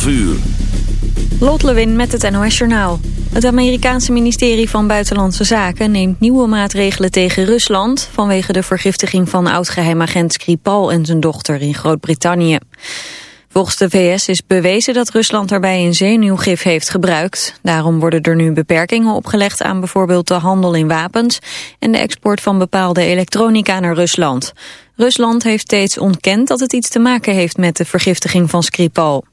12 uur. Lot Lewin met het NOS Journaal. Het Amerikaanse ministerie van Buitenlandse Zaken neemt nieuwe maatregelen tegen Rusland... vanwege de vergiftiging van oud-geheimagent Skripal en zijn dochter in Groot-Brittannië. Volgens de VS is bewezen dat Rusland daarbij een zenuwgif heeft gebruikt. Daarom worden er nu beperkingen opgelegd aan bijvoorbeeld de handel in wapens... en de export van bepaalde elektronica naar Rusland. Rusland heeft steeds ontkend dat het iets te maken heeft met de vergiftiging van Skripal.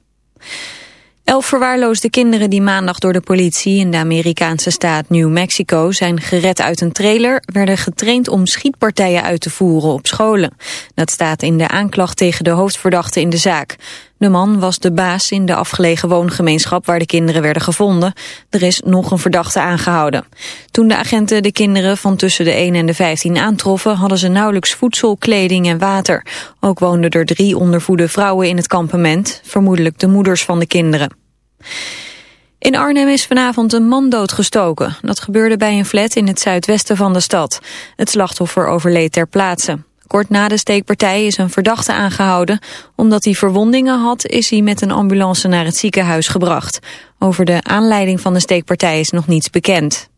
Elf verwaarloosde kinderen die maandag door de politie in de Amerikaanse staat New Mexico zijn gered uit een trailer, werden getraind om schietpartijen uit te voeren op scholen. Dat staat in de aanklacht tegen de hoofdverdachte in de zaak. De man was de baas in de afgelegen woongemeenschap waar de kinderen werden gevonden. Er is nog een verdachte aangehouden. Toen de agenten de kinderen van tussen de 1 en de 15 aantroffen... hadden ze nauwelijks voedsel, kleding en water. Ook woonden er drie ondervoede vrouwen in het kampement. Vermoedelijk de moeders van de kinderen. In Arnhem is vanavond een man doodgestoken. Dat gebeurde bij een flat in het zuidwesten van de stad. Het slachtoffer overleed ter plaatse. Kort na de steekpartij is een verdachte aangehouden. Omdat hij verwondingen had, is hij met een ambulance naar het ziekenhuis gebracht. Over de aanleiding van de steekpartij is nog niets bekend.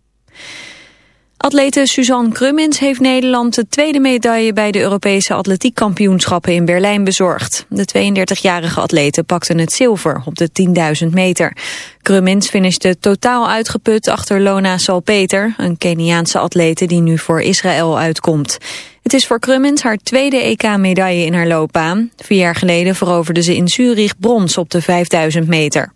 Atlete Suzanne Krummins heeft Nederland de tweede medaille bij de Europese atletiekkampioenschappen in Berlijn bezorgd. De 32-jarige atlete pakte het zilver op de 10.000 meter. Krummins finishte totaal uitgeput achter Lona Salpeter, een Keniaanse atlete die nu voor Israël uitkomt. Het is voor Krummins haar tweede EK-medaille in haar loopbaan. Vier jaar geleden veroverde ze in Zurich brons op de 5000 meter.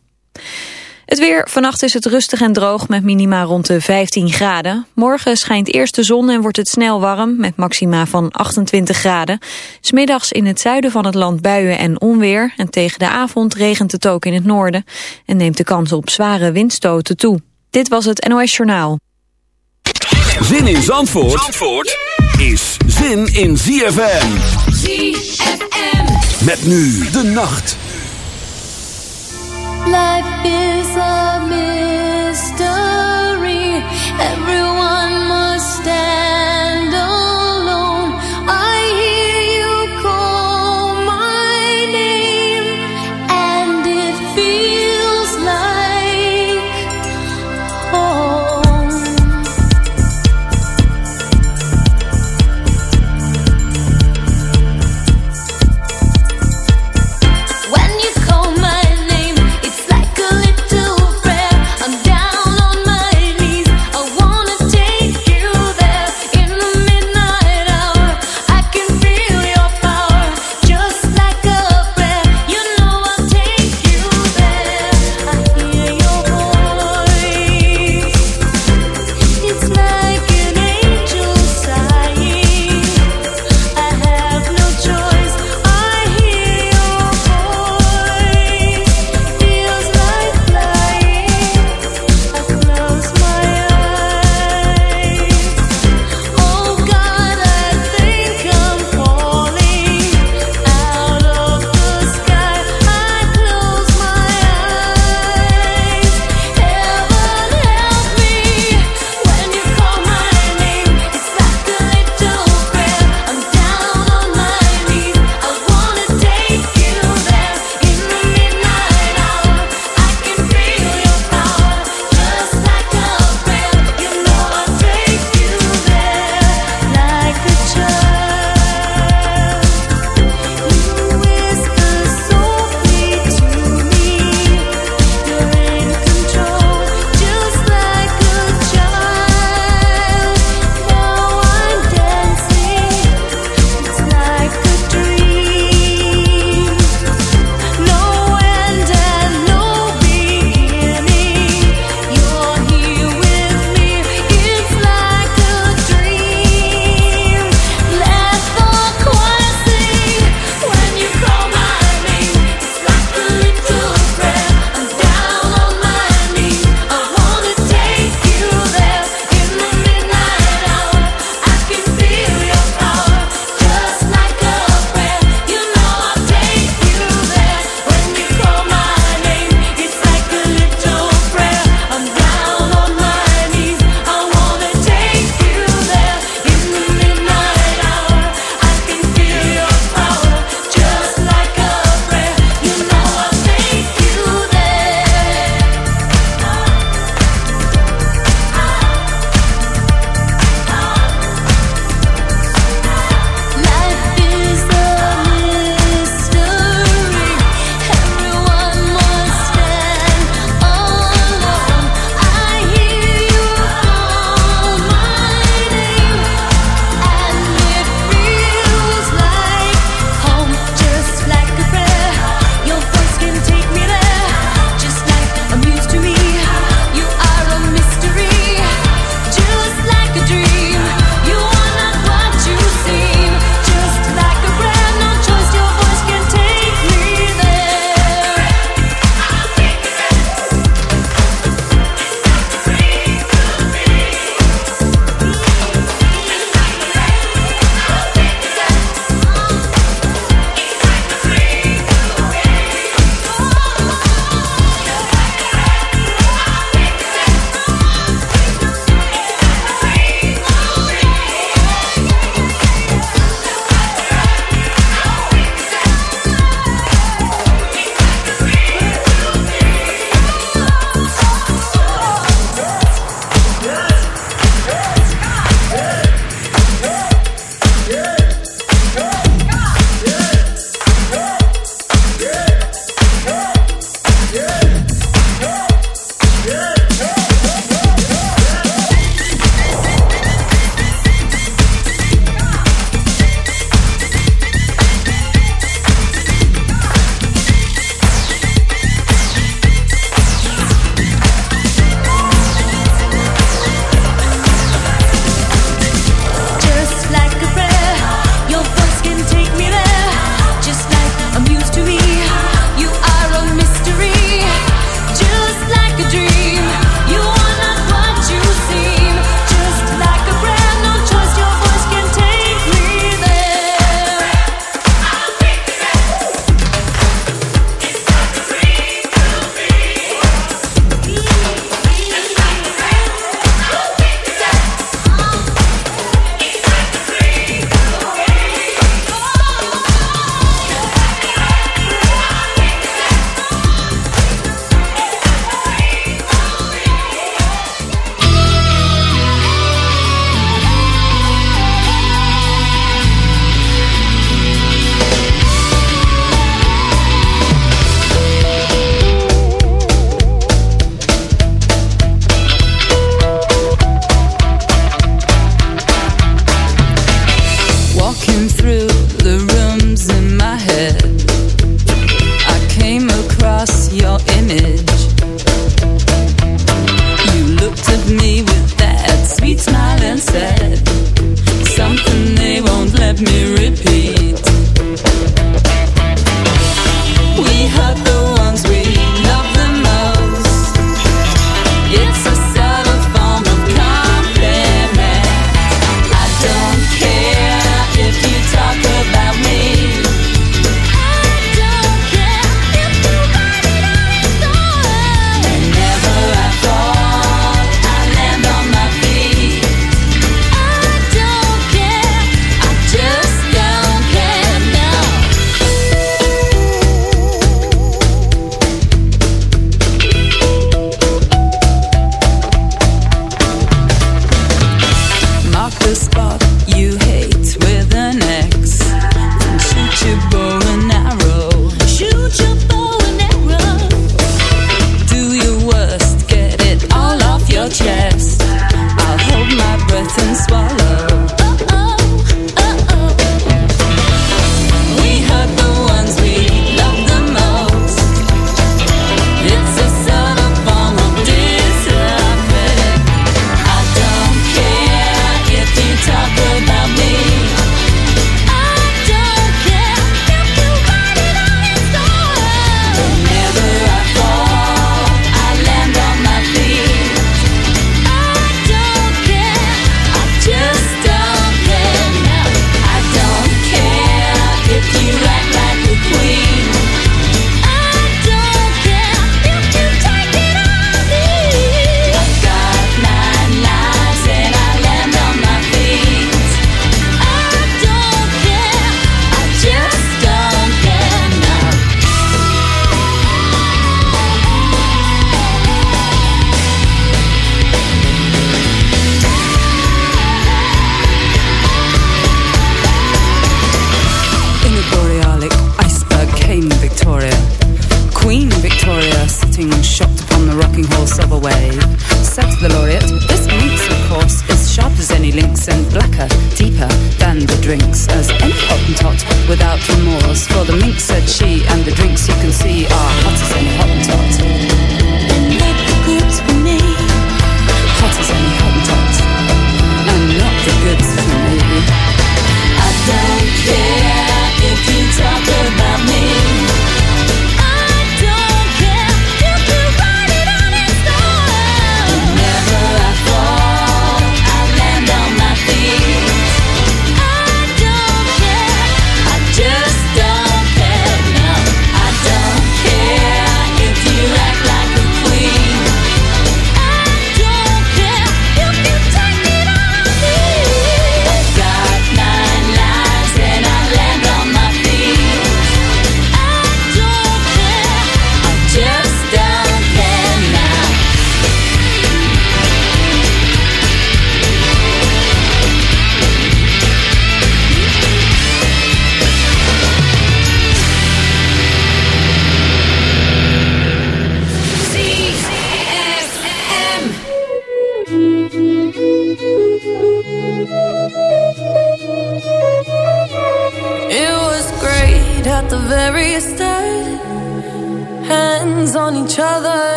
Het weer, vannacht is het rustig en droog met minima rond de 15 graden. Morgen schijnt eerst de zon en wordt het snel warm met maxima van 28 graden. Smiddags in het zuiden van het land buien en onweer. En tegen de avond regent het ook in het noorden. En neemt de kans op zware windstoten toe. Dit was het NOS Journaal. Zin in Zandvoort, Zandvoort is zin in ZFM. ZFM. Met nu de nacht. Life is a mystery.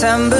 December.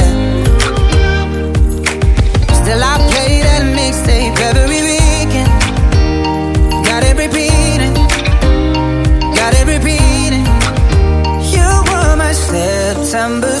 Numbers.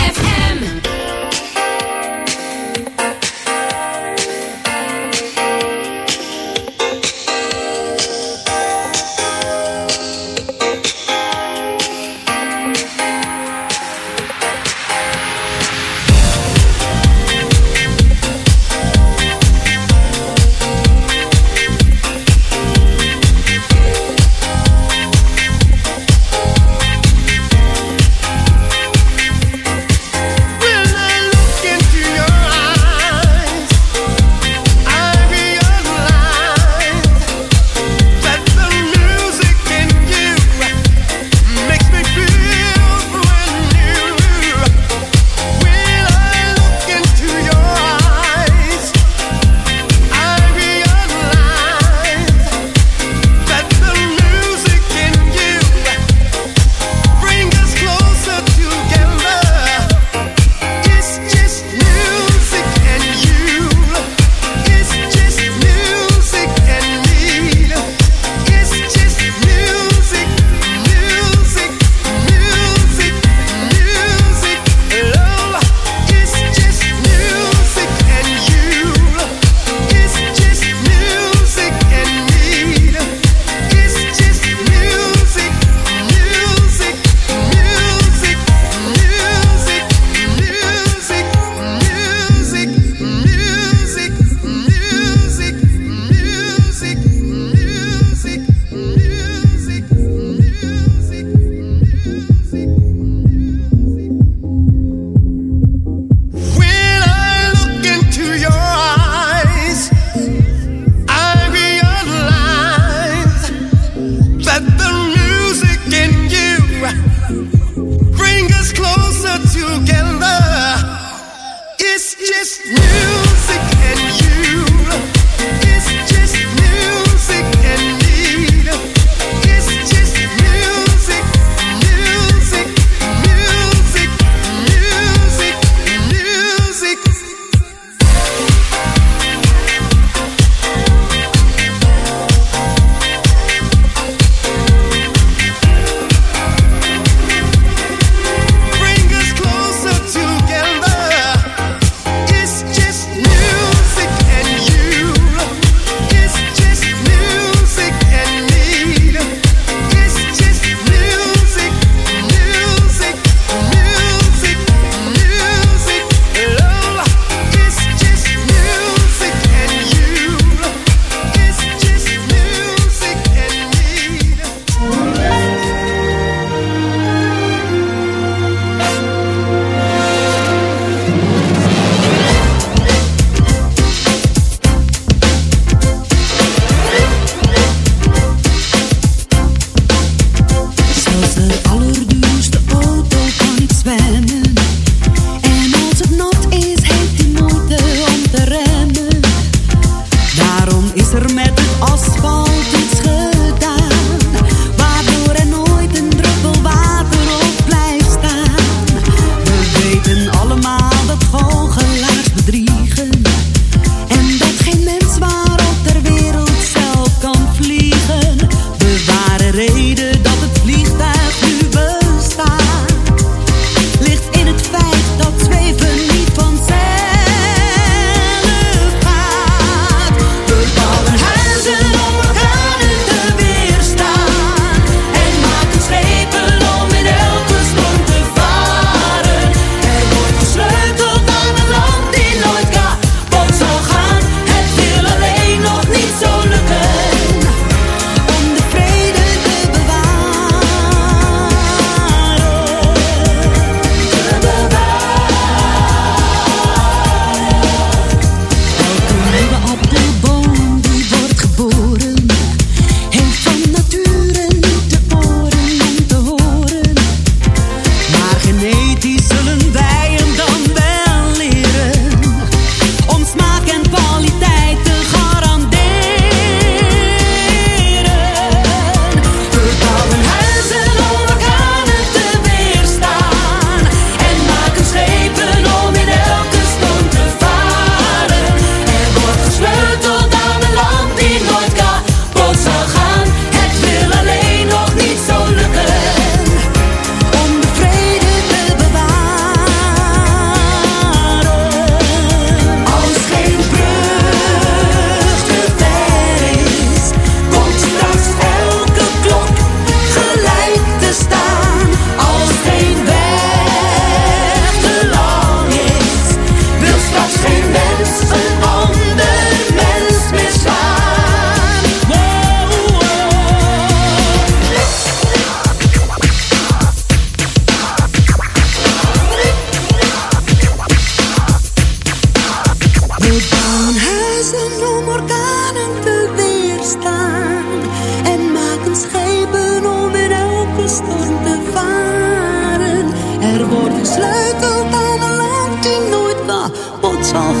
this new Oh.